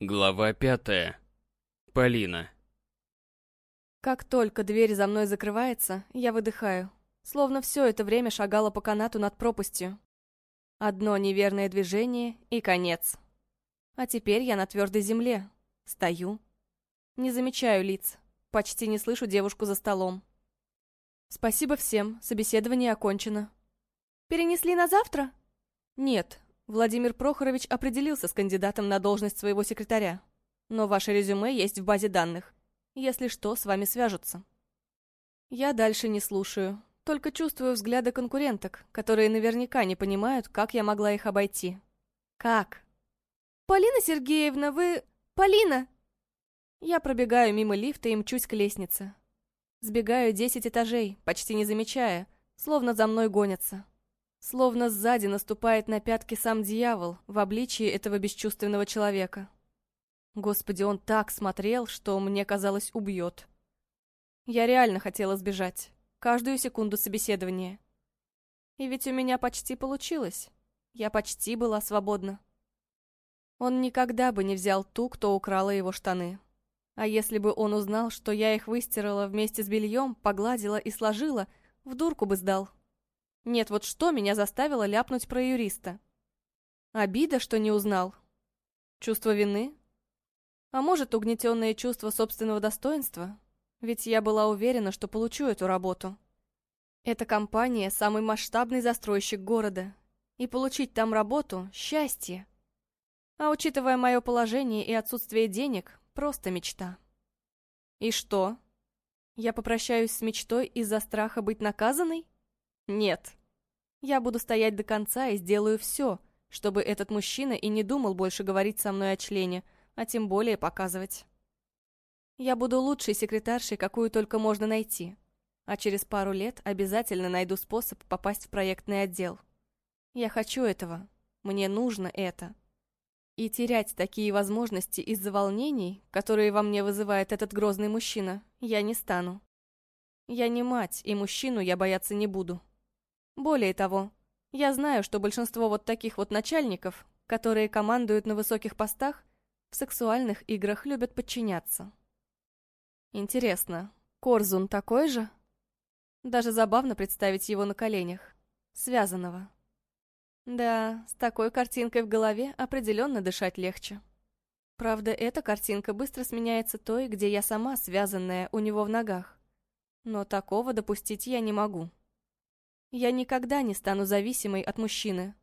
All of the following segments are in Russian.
Глава пятая. Полина. Как только дверь за мной закрывается, я выдыхаю. Словно все это время шагала по канату над пропастью. Одно неверное движение и конец. А теперь я на твердой земле. Стою. Не замечаю лиц. Почти не слышу девушку за столом. Спасибо всем, собеседование окончено. Перенесли на завтра? Нет, Владимир Прохорович определился с кандидатом на должность своего секретаря. Но ваше резюме есть в базе данных. Если что, с вами свяжутся. Я дальше не слушаю, только чувствую взгляды конкуренток, которые наверняка не понимают, как я могла их обойти. Как? «Полина Сергеевна, вы... Полина!» Я пробегаю мимо лифта и мчусь к лестнице. Сбегаю десять этажей, почти не замечая, словно за мной гонятся. Словно сзади наступает на пятки сам дьявол в обличии этого бесчувственного человека. Господи, он так смотрел, что мне казалось убьет. Я реально хотела сбежать. Каждую секунду собеседования. И ведь у меня почти получилось. Я почти была свободна. Он никогда бы не взял ту, кто украла его штаны. А если бы он узнал, что я их выстирала вместе с бельем, погладила и сложила, в дурку бы сдал. Нет, вот что меня заставило ляпнуть про юриста? Обида, что не узнал? Чувство вины? А может, угнетенное чувство собственного достоинства? Ведь я была уверена, что получу эту работу. Эта компания – самый масштабный застройщик города. И получить там работу – счастье. А учитывая мое положение и отсутствие денег, просто мечта. И что? Я попрощаюсь с мечтой из-за страха быть наказанной? Нет. Я буду стоять до конца и сделаю все, чтобы этот мужчина и не думал больше говорить со мной о члене, а тем более показывать. Я буду лучшей секретаршей, какую только можно найти. А через пару лет обязательно найду способ попасть в проектный отдел. Я хочу этого. Мне нужно это. И терять такие возможности из-за волнений, которые во мне вызывает этот грозный мужчина, я не стану. Я не мать, и мужчину я бояться не буду. Более того, я знаю, что большинство вот таких вот начальников, которые командуют на высоких постах, в сексуальных играх любят подчиняться. Интересно, Корзун такой же? Даже забавно представить его на коленях, связанного. Да, с такой картинкой в голове определенно дышать легче. Правда, эта картинка быстро сменяется той, где я сама связанная у него в ногах. Но такого допустить я не могу. Я никогда не стану зависимой от мужчины.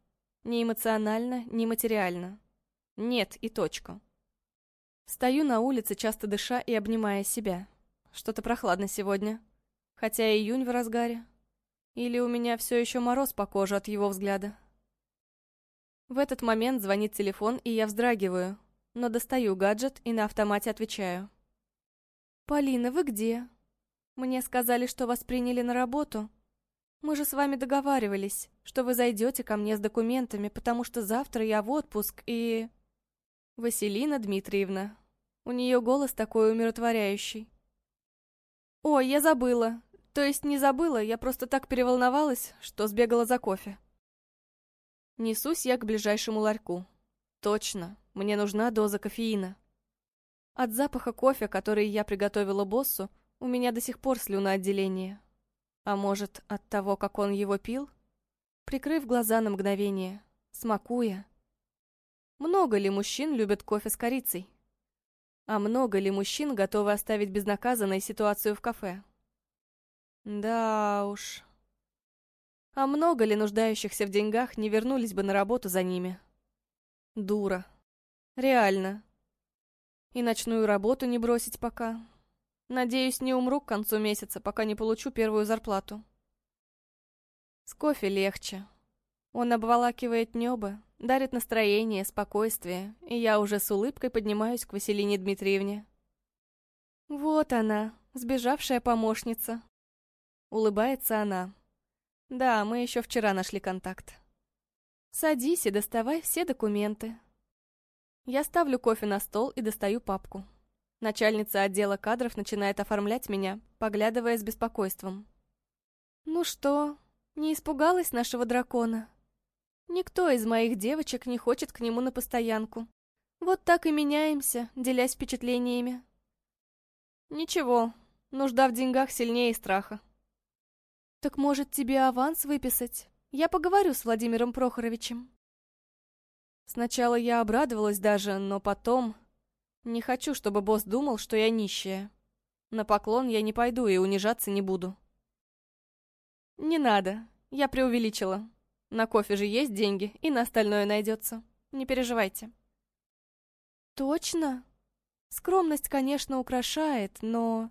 Ни эмоционально, ни материально. Нет и точка. Стою на улице, часто дыша и обнимая себя. Что-то прохладно сегодня. Хотя июнь в разгаре. Или у меня все еще мороз по коже от его взгляда. В этот момент звонит телефон, и я вздрагиваю, но достаю гаджет и на автомате отвечаю. «Полина, вы где? Мне сказали, что вас приняли на работу, мы же с вами договаривались, что вы зайдете ко мне с документами, потому что завтра я в отпуск и... Василина Дмитриевна. У нее голос такой умиротворяющий. Ой, я забыла. То есть не забыла, я просто так переволновалась, что сбегала за кофе. Несусь я к ближайшему ларьку. Точно, мне нужна доза кофеина. От запаха кофе, который я приготовила боссу, у меня до сих пор слюноотделение. А может, от того, как он его пил? Прикрыв глаза на мгновение, смакуя. Много ли мужчин любят кофе с корицей? А много ли мужчин готовы оставить безнаказанной ситуацию в кафе? Да уж. А много ли нуждающихся в деньгах не вернулись бы на работу за ними? Дура. Реально. И ночную работу не бросить пока. Надеюсь, не умру к концу месяца, пока не получу первую зарплату. С кофе легче. Он обволакивает небо, дарит настроение, спокойствие, и я уже с улыбкой поднимаюсь к Василине Дмитриевне. Вот она, сбежавшая помощница. Улыбается она. Да, мы еще вчера нашли контакт. Садись и доставай все документы. Я ставлю кофе на стол и достаю папку. Начальница отдела кадров начинает оформлять меня, поглядывая с беспокойством. «Ну что, не испугалась нашего дракона? Никто из моих девочек не хочет к нему на постоянку. Вот так и меняемся, делясь впечатлениями. Ничего, нужда в деньгах сильнее страха. Так может тебе аванс выписать? Я поговорю с Владимиром Прохоровичем. Сначала я обрадовалась даже, но потом... Не хочу, чтобы босс думал, что я нищая. На поклон я не пойду и унижаться не буду. Не надо, я преувеличила. На кофе же есть деньги, и на остальное найдется. Не переживайте. Точно? Скромность, конечно, украшает, но...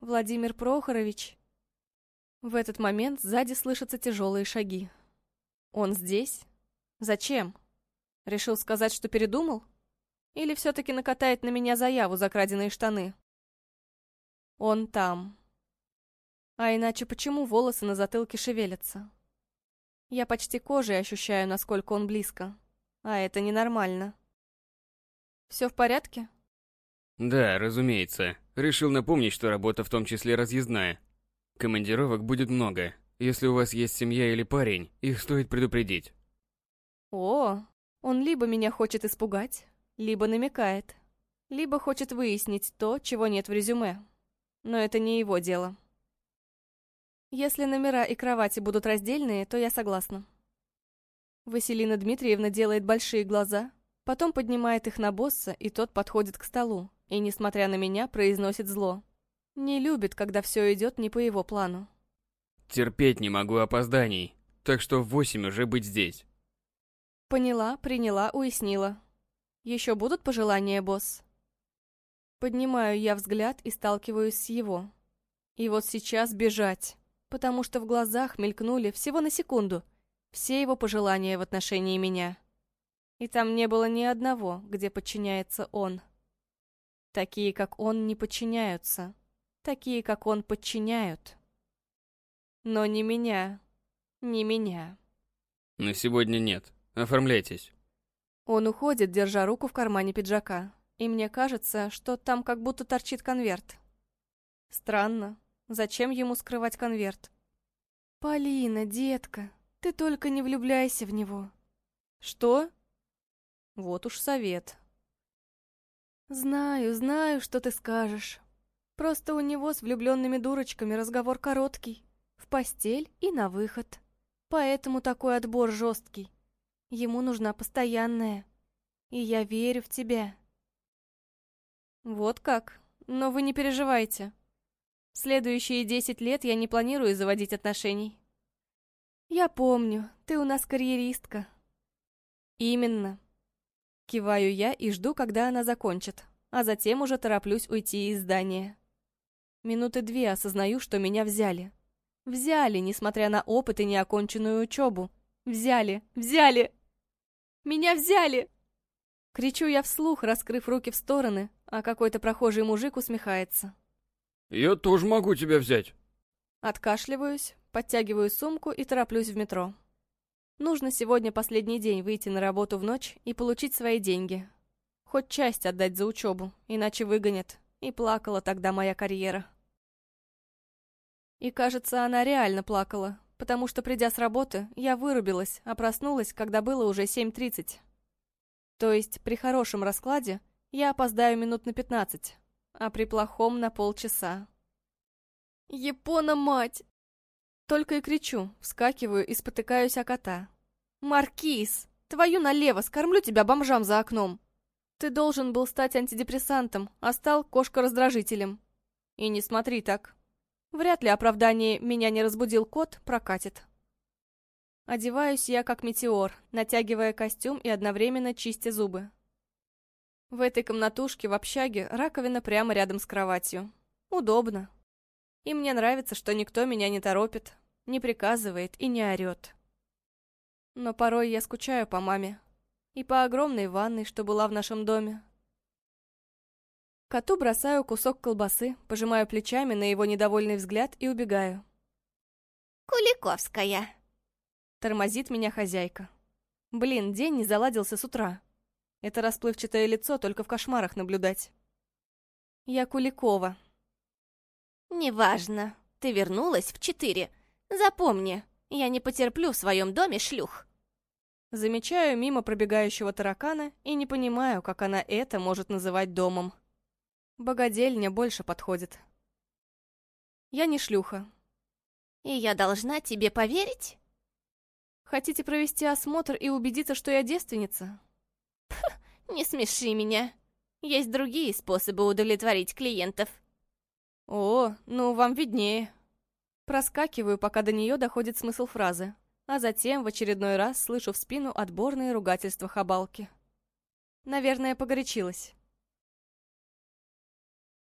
Владимир Прохорович... В этот момент сзади слышатся тяжелые шаги. Он здесь? Зачем? Решил сказать, что передумал? Или все-таки накатает на меня заяву за краденые штаны? Он там. А иначе почему волосы на затылке шевелятся? Я почти кожей ощущаю, насколько он близко. А это ненормально. Все в порядке? Да, разумеется. Решил напомнить, что работа в том числе разъездная. Командировок будет много. Если у вас есть семья или парень, их стоит предупредить. О, он либо меня хочет испугать, либо намекает, либо хочет выяснить то, чего нет в резюме. Но это не его дело. Если номера и кровати будут раздельные, то я согласна. Василина Дмитриевна делает большие глаза, потом поднимает их на босса, и тот подходит к столу, и, несмотря на меня, произносит зло. Не любит, когда все идет не по его плану. Терпеть не могу опозданий, так что в восемь уже быть здесь. Поняла, приняла, уяснила. Еще будут пожелания, босс? Поднимаю я взгляд и сталкиваюсь с его. И вот сейчас бежать, потому что в глазах мелькнули всего на секунду все его пожелания в отношении меня. И там не было ни одного, где подчиняется он. Такие, как он, не подчиняются. Такие, как он, подчиняют. Но не меня. Не меня. На сегодня нет. Оформляйтесь. Он уходит, держа руку в кармане пиджака. И мне кажется, что там как будто торчит конверт. Странно. Зачем ему скрывать конверт? «Полина, детка, ты только не влюбляйся в него». «Что?» Вот уж совет. «Знаю, знаю, что ты скажешь. Просто у него с влюбленными дурочками разговор короткий. В постель и на выход. Поэтому такой отбор жесткий. Ему нужна постоянная. И я верю в тебя. Вот как. Но вы не переживайте. Следующие десять лет я не планирую заводить отношений. Я помню, ты у нас карьеристка. Именно. Киваю я и жду, когда она закончит, а затем уже тороплюсь уйти из здания. Минуты две осознаю, что меня взяли. Взяли, несмотря на опыт и неоконченную учебу. Взяли, взяли! Меня взяли!» Кричу я вслух, раскрыв руки в стороны, а какой-то прохожий мужик усмехается. «Я тоже могу тебя взять!» Откашливаюсь, подтягиваю сумку и тороплюсь в метро. Нужно сегодня последний день выйти на работу в ночь и получить свои деньги. Хоть часть отдать за учебу, иначе выгонят. И плакала тогда моя карьера. И кажется, она реально плакала, потому что, придя с работы, я вырубилась, а проснулась, когда было уже 7.30. То есть, при хорошем раскладе, я опоздаю минут на 15, а при плохом на полчаса. «Япона, мать!» Только и кричу, вскакиваю и спотыкаюсь о кота. «Маркиз! Твою налево, скормлю тебя бомжам за окном!» Ты должен был стать антидепрессантом, а стал кошка-раздражителем. И не смотри так. Вряд ли оправдание «меня не разбудил кот» прокатит. Одеваюсь я как метеор, натягивая костюм и одновременно чистя зубы. В этой комнатушке в общаге раковина прямо рядом с кроватью. Удобно. И мне нравится, что никто меня не торопит, не приказывает и не орет. Но порой я скучаю по маме. И по огромной ванной, что была в нашем доме. Коту бросаю кусок колбасы, пожимаю плечами на его недовольный взгляд и убегаю. «Куликовская!» Тормозит меня хозяйка. Блин, день не заладился с утра. Это расплывчатое лицо только в кошмарах наблюдать. Я Куликова. «Неважно. Ты вернулась в четыре. Запомни, я не потерплю в своем доме шлюх». Замечаю мимо пробегающего таракана и не понимаю, как она это может называть домом. Богадельня больше подходит. Я не шлюха. И я должна тебе поверить? Хотите провести осмотр и убедиться, что я девственница? Не смеши меня. Есть другие способы удовлетворить клиентов. О, ну вам виднее. Проскакиваю, пока до нее доходит смысл фразы, а затем в очередной раз слышу в спину отборные ругательства хабалки. Наверное, погорячилась.